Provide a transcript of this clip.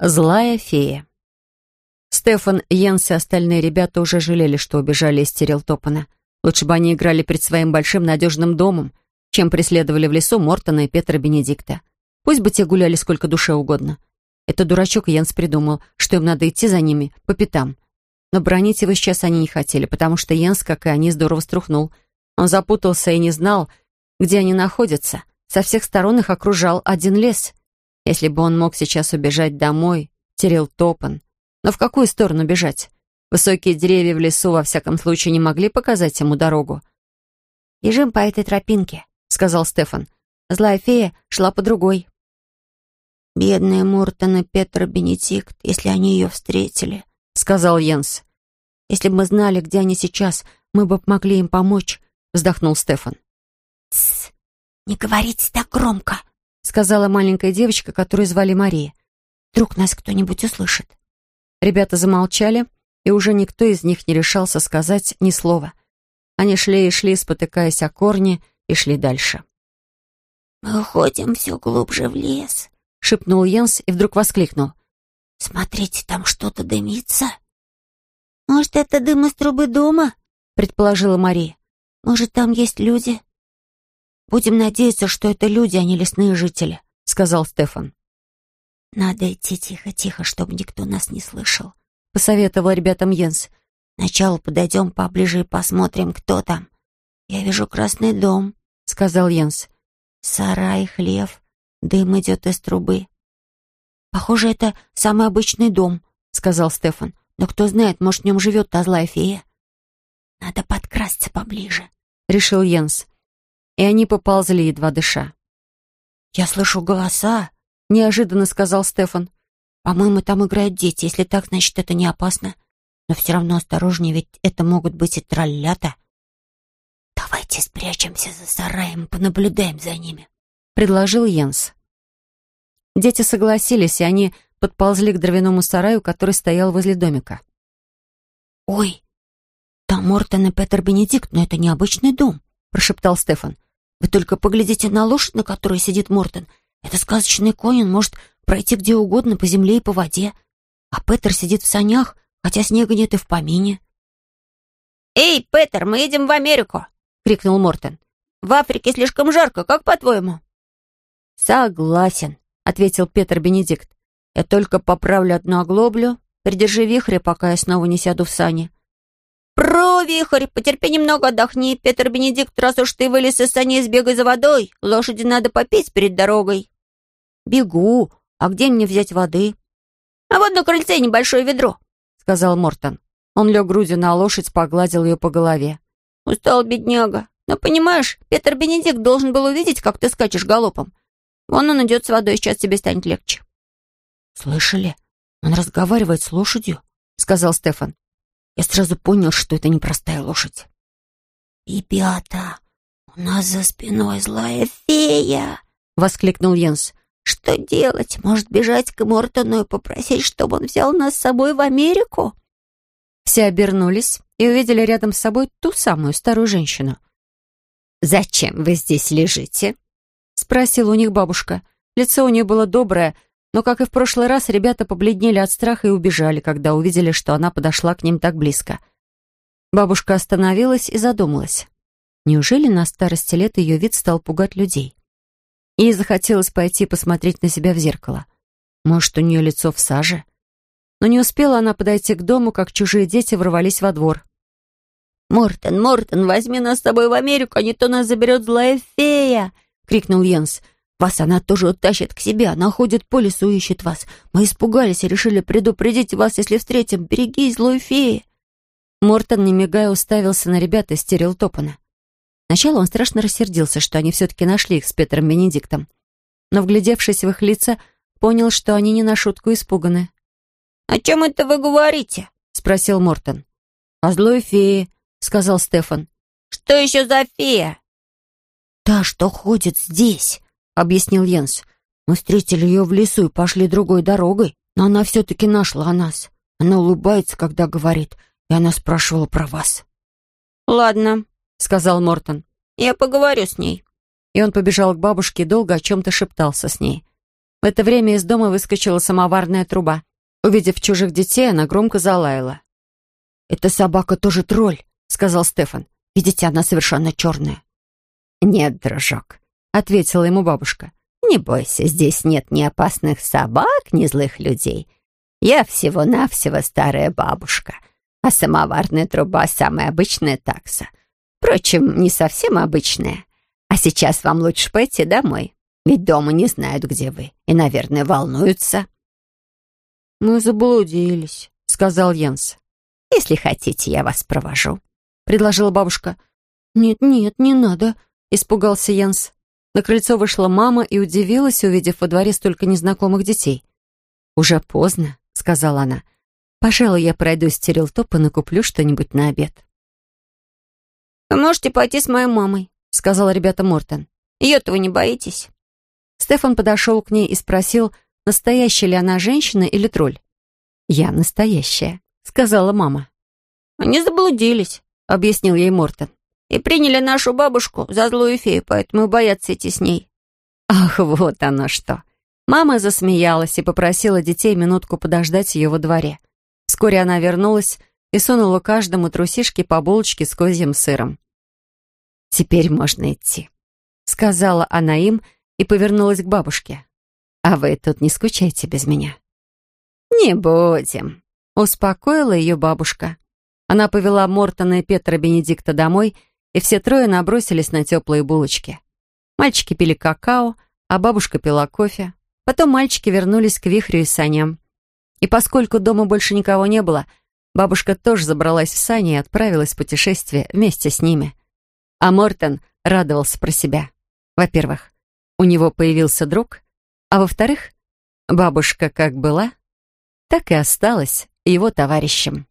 Злая фея. Стефан, Йенс и остальные ребята уже жалели, что убежали из Терилтопана. Лучше бы они играли перед своим большим надежным домом, чем преследовали в лесу Мортона и Петра Бенедикта. Пусть бы те гуляли сколько душе угодно. Это дурачок Йенс придумал, что им надо идти за ними по пятам. Но бронить его сейчас они не хотели, потому что Йенс, как и они, здорово струхнул. Он запутался и не знал, где они находятся. Со всех сторон их окружал один лес — если бы он мог сейчас убежать домой, терял топан. Но в какую сторону бежать? Высокие деревья в лесу, во всяком случае, не могли показать ему дорогу. «Бежим по этой тропинке», — сказал Стефан. Злая фея шла по другой. «Бедная Мортон и Петра Бенедикт, если они ее встретили», — сказал Йенс. «Если бы мы знали, где они сейчас, мы бы могли им помочь», — вздохнул Стефан. «Тссс, не говорите так громко», — сказала маленькая девочка, которую звали Мария. «Вдруг нас кто-нибудь услышит». Ребята замолчали, и уже никто из них не решался сказать ни слова. Они шли и шли, спотыкаясь о корни, и шли дальше. «Мы уходим все глубже в лес», — шепнул Йенс и вдруг воскликнул. «Смотрите, там что-то дымится». «Может, это дым из трубы дома?» — предположила Мария. «Может, там есть люди?» «Будем надеяться, что это люди, а не лесные жители», — сказал Стефан. «Надо идти тихо-тихо, чтобы никто нас не слышал», — посоветовал ребятам Йенс. «Сначала подойдем поближе и посмотрим, кто там. Я вижу красный дом», — сказал Йенс. «Сарай, хлев, дым идет из трубы». «Похоже, это самый обычный дом», — сказал Стефан. «Но кто знает, может, в нем живет та злая фея». «Надо подкрасться поближе», — решил Йенс и они поползли, едва дыша. «Я слышу голоса», — неожиданно сказал Стефан. «По-моему, там играют дети. Если так, значит, это не опасно. Но все равно осторожнее, ведь это могут быть и троллята». «Давайте спрячемся за сараем, понаблюдаем за ними», — предложил Йенс. Дети согласились, и они подползли к дровяному сараю, который стоял возле домика. «Ой, там Мортон и Петер Бенедикт, но это необычный дом», — прошептал Стефан. Вы только поглядите на лошадь, на которой сидит Мортон. Это сказочный конь, он может пройти где угодно, по земле и по воде. А Петер сидит в санях, хотя снега нет и в помине. «Эй, Петер, мы едем в Америку!» — крикнул Мортон. «В Африке слишком жарко, как по-твоему?» «Согласен», — ответил Петр Бенедикт. «Я только поправлю одну оглоблю. Придержи вихрь, пока я снова не сяду в сани». «Про, вихрь, потерпи немного, отдохни. Петр Бенедикт, раз уж ты вылез из саней, сбегай за водой. Лошади надо попить перед дорогой». «Бегу. А где мне взять воды?» «А вот на крыльце небольшое ведро», — сказал Мортон. Он лег грудью на лошадь, погладил ее по голове. «Устал, бедняга. Но понимаешь, Петр Бенедикт должен был увидеть, как ты скачешь галопом. Вон он идет с водой, сейчас тебе станет легче». «Слышали? Он разговаривает с лошадью», — сказал Стефан. Я сразу понял, что это непростая лошадь. «Ребята, у нас за спиной злая фея!» — воскликнул Йенс. «Что делать? Может, бежать к Мортону и попросить, чтобы он взял нас с собой в Америку?» Все обернулись и увидели рядом с собой ту самую старую женщину. «Зачем вы здесь лежите?» — спросила у них бабушка. Лицо у нее было доброе, но, как и в прошлый раз, ребята побледнели от страха и убежали, когда увидели, что она подошла к ним так близко. Бабушка остановилась и задумалась. Неужели на старости лет ее вид стал пугать людей? Ей захотелось пойти посмотреть на себя в зеркало. Может, у нее лицо в саже? Но не успела она подойти к дому, как чужие дети ворвались во двор. «Мортон, Мортон, возьми нас с тобой в Америку, а не то нас заберет злая фея!» — крикнул Йенс. Вас она тоже утащит к себе. Она ходит по лесу и ищет вас. Мы испугались и решили предупредить вас, если встретим. Берегись, злой феи!» Мортон, не мигая, уставился на ребят из Стерилтопана. Сначала он страшно рассердился, что они все-таки нашли их с Петром Бенедиктом. Но, вглядевшись в их лица, понял, что они не на шутку испуганы. «О чем это вы говорите?» — спросил Мортон. «О злой фее», — сказал Стефан. «Что еще за фея?» «Та, что ходит здесь», — объяснил Йенс. «Мы встретили ее в лесу и пошли другой дорогой, но она все-таки нашла нас. Она улыбается, когда говорит, и она спрашивала про вас». «Ладно», — сказал Мортон. «Я поговорю с ней». И он побежал к бабушке и долго о чем-то шептался с ней. В это время из дома выскочила самоварная труба. Увидев чужих детей, она громко залаяла. «Эта собака тоже тролль», — сказал Стефан. «Видите, она совершенно черная». «Нет, дружок», — ответила ему бабушка. «Не бойся, здесь нет ни опасных собак, ни злых людей. Я всего-навсего старая бабушка, а самоварная труба — самая обычная такса. Впрочем, не совсем обычная. А сейчас вам лучше пойти домой, ведь дома не знают, где вы, и, наверное, волнуются». «Мы заблудились», — сказал Йенс. «Если хотите, я вас провожу», — предложила бабушка. «Нет, нет, не надо», — испугался Йенс. На крыльцо вышла мама и удивилась, увидев во дворе столько незнакомых детей. «Уже поздно», — сказала она. «Пожалуй, я пройдусь в Терилтоп и накуплю что-нибудь на обед». «Вы можете пойти с моей мамой», — сказал ребята Мортон. «Ее-то вы не боитесь?» Стефан подошел к ней и спросил, настоящая ли она женщина или тролль. «Я настоящая», — сказала мама. «Они заблудились», — объяснил ей Мортон. «И приняли нашу бабушку за злую фею, поэтому боятся идти с ней». «Ах, вот оно что!» Мама засмеялась и попросила детей минутку подождать ее во дворе. Вскоре она вернулась и сунула каждому трусишки по булочке с козьим сыром. «Теперь можно идти», — сказала она им и повернулась к бабушке. А вы тут не скучайте без меня». «Не будем», — успокоила ее бабушка. Она повела Мортона и Петра Бенедикта домой, и все трое набросились на теплые булочки. Мальчики пили какао, а бабушка пила кофе. Потом мальчики вернулись к вихрю и саням. И поскольку дома больше никого не было, бабушка тоже забралась в сани и отправилась в путешествие вместе с ними. А Мортон радовался про себя. Во-первых, у него появился друг, а во-вторых, бабушка как была, так и осталась его товарищем.